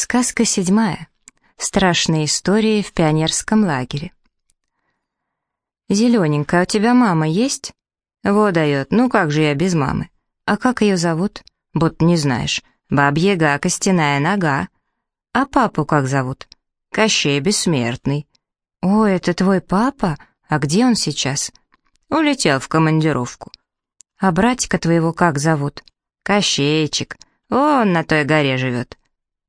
Сказка седьмая. Страшные истории в пионерском лагере. «Зелененькая, а у тебя мама есть?» «Во дает, ну как же я без мамы?» «А как ее зовут?» «Будто не знаешь. Бабьяга, костяная нога». «А папу как зовут?» «Кощей бессмертный». «О, это твой папа? А где он сейчас?» «Улетел в командировку». «А братика твоего как зовут?» «Кощейчик. Он на той горе живет».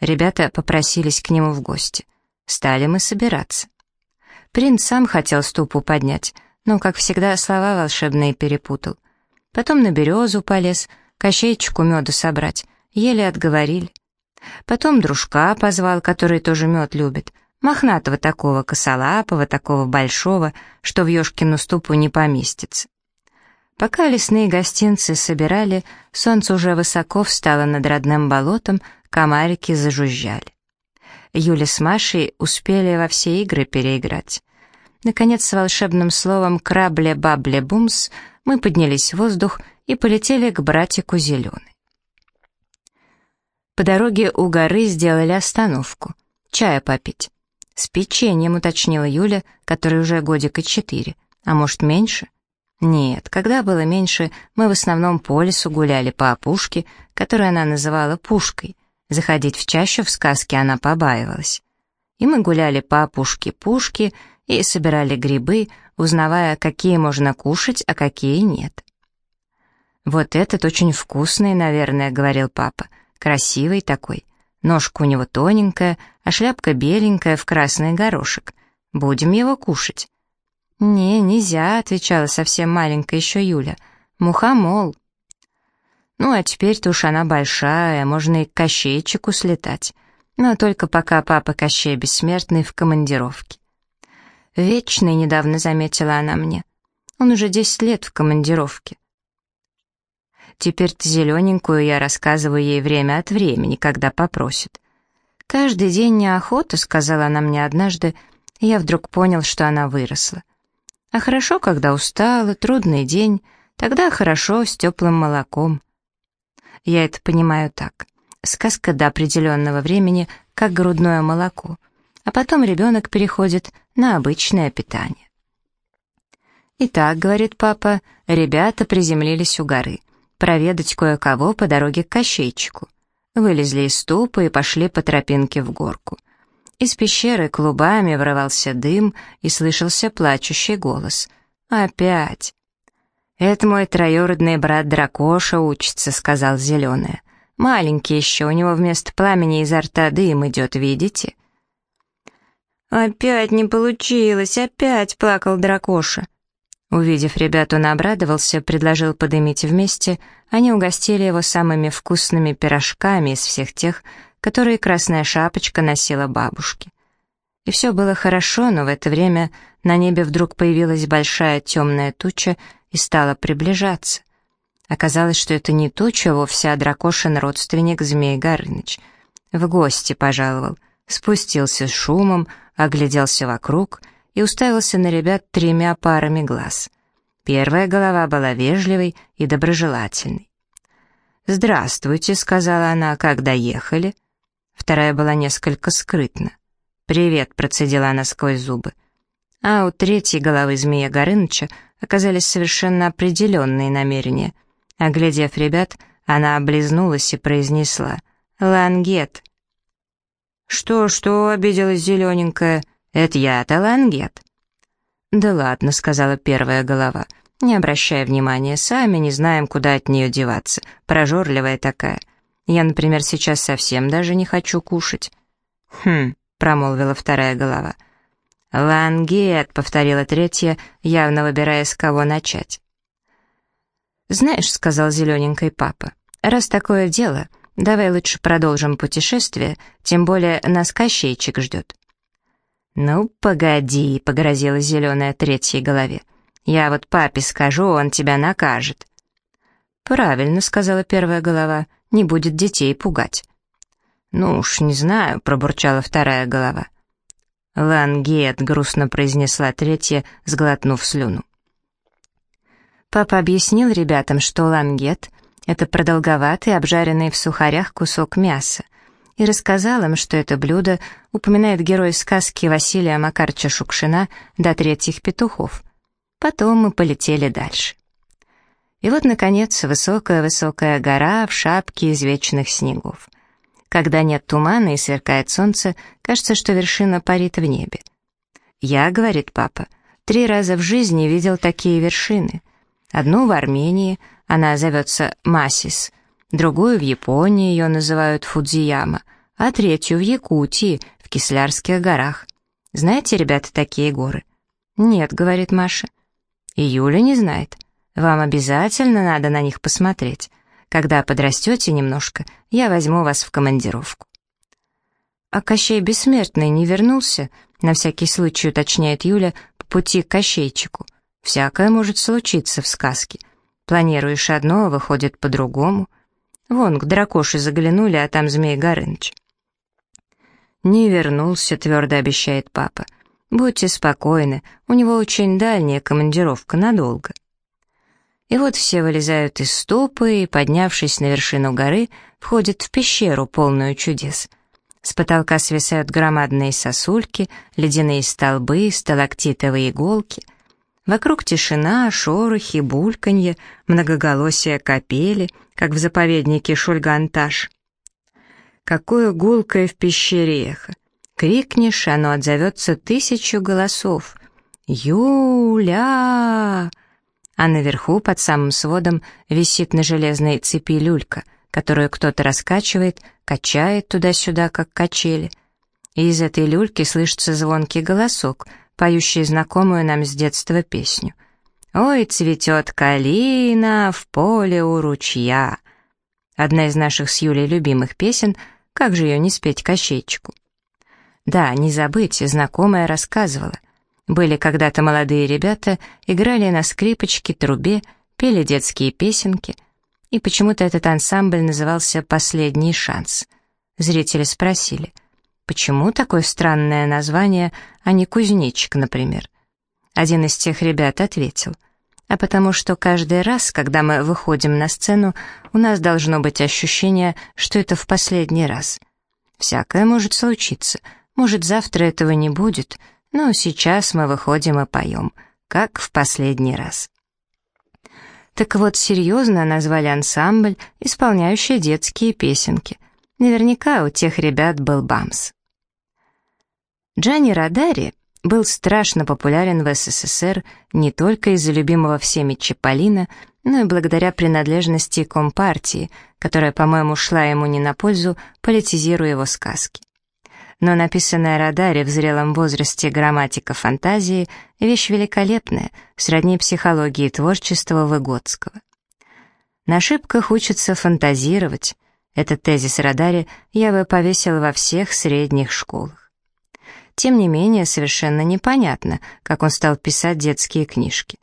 Ребята попросились к нему в гости. Стали мы собираться. Принц сам хотел ступу поднять, но, как всегда, слова волшебные перепутал. Потом на березу полез, кощейчику меду собрать, еле отговорили. Потом дружка позвал, который тоже мед любит, мохнатого такого, косолапого, такого большого, что в Ёшкину ступу не поместится. Пока лесные гостинцы собирали, солнце уже высоко встало над родным болотом, комарики зажужжали. Юля с Машей успели во все игры переиграть. Наконец, с волшебным словом «крабле-бабле-бумс» мы поднялись в воздух и полетели к братику Зеленый. По дороге у горы сделали остановку. Чая попить. С печеньем, уточнила Юля, которой уже годика четыре. А может, меньше? Нет, когда было меньше, мы в основном по лесу гуляли по опушке, которую она называла пушкой, Заходить в чащу в сказке она побаивалась. И мы гуляли по опушке пушки и собирали грибы, узнавая, какие можно кушать, а какие нет. «Вот этот очень вкусный, наверное», — говорил папа. «Красивый такой. Ножка у него тоненькая, а шляпка беленькая в красный горошек. Будем его кушать». «Не, нельзя», — отвечала совсем маленькая еще Юля. «Мухомол». Ну, а теперь-то уж она большая, можно и к Кощейчику слетать. Но только пока папа Кощей бессмертный в командировке. Вечный недавно заметила она мне. Он уже десять лет в командировке. Теперь-то зелененькую я рассказываю ей время от времени, когда попросит. «Каждый день неохота», — сказала она мне однажды, и я вдруг понял, что она выросла. А хорошо, когда устала, трудный день, тогда хорошо с теплым молоком. Я это понимаю так. Сказка до определенного времени, как грудное молоко, а потом ребенок переходит на обычное питание. «Итак», — говорит папа, — ребята приземлились у горы, проведать кое-кого по дороге к Кощейчику. Вылезли из ступа и пошли по тропинке в горку. Из пещеры клубами врывался дым и слышался плачущий голос. «Опять!» «Это мой троюродный брат Дракоша учится», — сказал Зеленая. «Маленький еще, у него вместо пламени изо рта дым идет, видите?» «Опять не получилось, опять!» — плакал Дракоша. Увидев ребят, он обрадовался, предложил подымить вместе. Они угостили его самыми вкусными пирожками из всех тех, которые Красная Шапочка носила бабушке. И все было хорошо, но в это время на небе вдруг появилась большая темная туча, и стала приближаться. Оказалось, что это не туча вовсе, а дракошин родственник Змей Горыныч. В гости пожаловал, спустился с шумом, огляделся вокруг и уставился на ребят тремя парами глаз. Первая голова была вежливой и доброжелательной. «Здравствуйте», — сказала она, — «как доехали?» Вторая была несколько скрытна. «Привет», — процедила она сквозь зубы. А у третьей головы змея Горыныча оказались совершенно определенные намерения. Оглядев ребят, она облизнулась и произнесла «Лангет». «Что-что?» — обиделась зелененькая. «Это я-то Лангет». «Да ладно», — сказала первая голова. «Не обращай внимания, сами не знаем, куда от нее деваться. Прожорливая такая. Я, например, сейчас совсем даже не хочу кушать». «Хм», — промолвила вторая голова. — «Лангет», — повторила третья, явно выбирая, с кого начать. «Знаешь», — сказал зелененький папа, — «раз такое дело, давай лучше продолжим путешествие, тем более нас Кощейчик ждет». «Ну, погоди», — погрозила зеленая третьей голове. «Я вот папе скажу, он тебя накажет». «Правильно», — сказала первая голова, — «не будет детей пугать». «Ну уж не знаю», — пробурчала вторая голова. «Лангет», — грустно произнесла третья, сглотнув слюну. Папа объяснил ребятам, что лангет — это продолговатый, обжаренный в сухарях кусок мяса, и рассказал им, что это блюдо упоминает герой сказки Василия Макарча Шукшина «До третьих петухов». Потом мы полетели дальше. И вот, наконец, высокая-высокая гора в шапке из вечных снегов. Когда нет тумана и сверкает солнце, кажется, что вершина парит в небе. «Я, — говорит папа, — три раза в жизни видел такие вершины. Одну в Армении, она зовется Масис, другую в Японии, ее называют Фудзияма, а третью в Якутии, в Кислярских горах. Знаете, ребята, такие горы?» «Нет», — говорит Маша. «И Юля не знает». Вам обязательно надо на них посмотреть. Когда подрастете немножко, я возьму вас в командировку». «А Кощей Бессмертный не вернулся?» На всякий случай уточняет Юля по пути к Кощейчику. «Всякое может случиться в сказке. Планируешь одно, а выходит по-другому. Вон, к дракоше заглянули, а там Змей Горыныч». «Не вернулся», — твердо обещает папа. «Будьте спокойны, у него очень дальняя командировка, надолго». И вот все вылезают из ступы и, поднявшись на вершину горы, входят в пещеру, полную чудес. С потолка свисают громадные сосульки, ледяные столбы, сталактитовые иголки. Вокруг тишина, шорохи, бульканье, многоголосие капели, как в заповеднике Шульганташ. Какое гулкое в пещере эхо! Крикнешь, оно отзовется тысячу голосов. «Юля!» А наверху, под самым сводом, висит на железной цепи люлька, которую кто-то раскачивает, качает туда-сюда, как качели. И из этой люльки слышится звонкий голосок, поющий знакомую нам с детства песню. «Ой, цветет калина в поле у ручья». Одна из наших с Юлей любимых песен, как же ее не спеть кощейчику? Да, не забыть, знакомая рассказывала — были когда-то молодые ребята, играли на скрипочке, трубе, пели детские песенки, и почему-то этот ансамбль назывался «Последний шанс». Зрители спросили, почему такое странное название, а не «Кузнечик», например? Один из тех ребят ответил, а потому что каждый раз, когда мы выходим на сцену, у нас должно быть ощущение, что это в последний раз. Всякое может случиться, может, завтра этого не будет — но сейчас мы выходим и поем, как в последний раз. Так вот, серьезно назвали ансамбль, исполняющий детские песенки. Наверняка у тех ребят был бамс. Джанни Радари был страшно популярен в СССР не только из-за любимого всеми Чаполина, но и благодаря принадлежности Компартии, которая, по-моему, шла ему не на пользу, политизируя его сказки но написанная Радаре в зрелом возрасте грамматика фантазии — вещь великолепная, сродни психологии творчества Выгодского. На ошибках учатся фантазировать. Этот тезис Радаре я бы повесил во всех средних школах. Тем не менее, совершенно непонятно, как он стал писать детские книжки.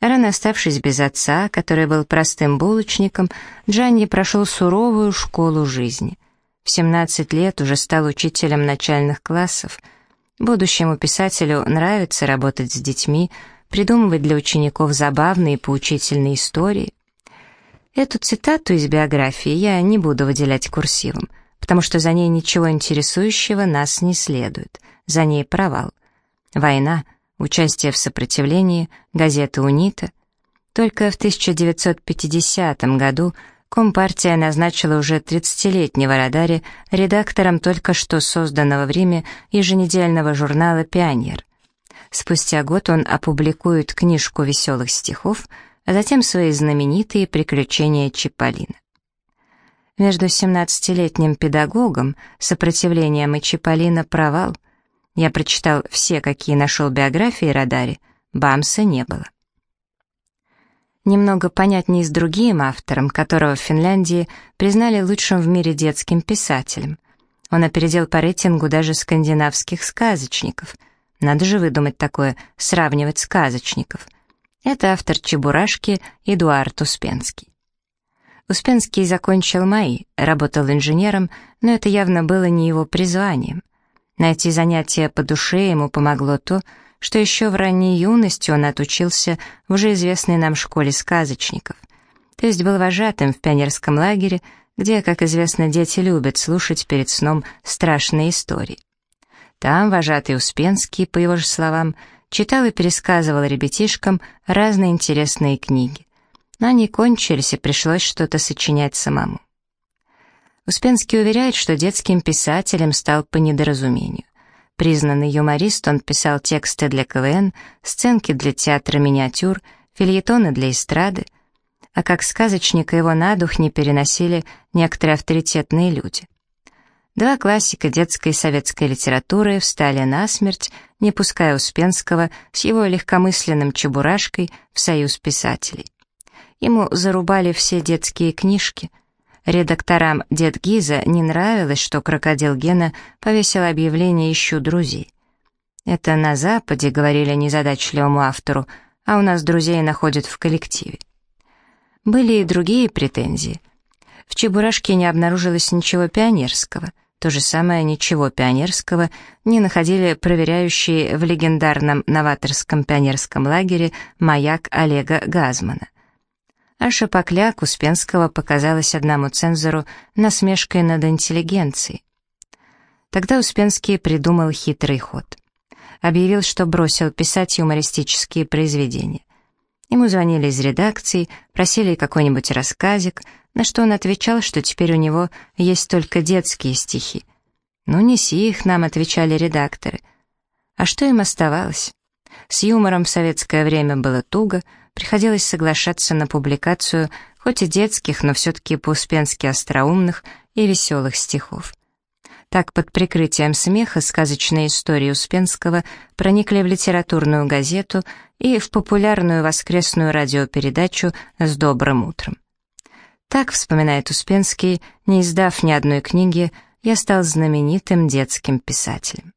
Рано оставшись без отца, который был простым булочником, Джанни прошел суровую школу жизни — в 17 лет уже стал учителем начальных классов. Будущему писателю нравится работать с детьми, придумывать для учеников забавные и поучительные истории. Эту цитату из биографии я не буду выделять курсивом, потому что за ней ничего интересующего нас не следует. За ней провал. Война, участие в сопротивлении, газета «Унита». Только в 1950 году Компартия назначила уже 30-летнего Радари редактором только что созданного в Риме еженедельного журнала «Пионер». Спустя год он опубликует книжку веселых стихов, а затем свои знаменитые «Приключения Чиполлино». Между 17-летним педагогом, сопротивлением и Чиполлино провал. Я прочитал все, какие нашел биографии Радари, Бамса не было немного понятнее с другим автором, которого в Финляндии признали лучшим в мире детским писателем. Он опередил по рейтингу даже скандинавских сказочников. Надо же выдумать такое, сравнивать сказочников. Это автор «Чебурашки» Эдуард Успенский. Успенский закончил МАИ, работал инженером, но это явно было не его призванием. Найти занятия по душе ему помогло то, что еще в ранней юности он отучился в уже известной нам школе сказочников, то есть был вожатым в пионерском лагере, где, как известно, дети любят слушать перед сном страшные истории. Там вожатый Успенский, по его же словам, читал и пересказывал ребятишкам разные интересные книги. Но они кончились, и пришлось что-то сочинять самому. Успенский уверяет, что детским писателем стал по недоразумению. Признанный юморист, он писал тексты для КВН, сценки для театра миниатюр, фильетоны для эстрады, а как сказочника его на дух не переносили некоторые авторитетные люди. Два классика детской и советской литературы встали насмерть, не пуская Успенского с его легкомысленным чебурашкой в союз писателей. Ему зарубали все детские книжки. Редакторам «Дед Гиза» не нравилось, что крокодил Гена повесил объявление «Ищу друзей». Это на Западе, говорили незадачливому автору, а у нас друзей находят в коллективе. Были и другие претензии. В Чебурашке не обнаружилось ничего пионерского — то же самое ничего пионерского не находили проверяющие в легендарном новаторском пионерском лагере маяк Олега Газмана. А шапокляк Успенского показалась одному цензору насмешкой над интеллигенцией. Тогда Успенский придумал хитрый ход. Объявил, что бросил писать юмористические произведения. Ему звонили из редакции, просили какой-нибудь рассказик — на что он отвечал, что теперь у него есть только детские стихи. «Ну, неси их нам», — отвечали редакторы. А что им оставалось? С юмором в советское время было туго, приходилось соглашаться на публикацию хоть и детских, но все-таки по-успенски остроумных и веселых стихов. Так, под прикрытием смеха сказочные истории Успенского проникли в литературную газету и в популярную воскресную радиопередачу «С добрым утром». Так, вспоминает Успенский, не издав ни одной книги, я стал знаменитым детским писателем.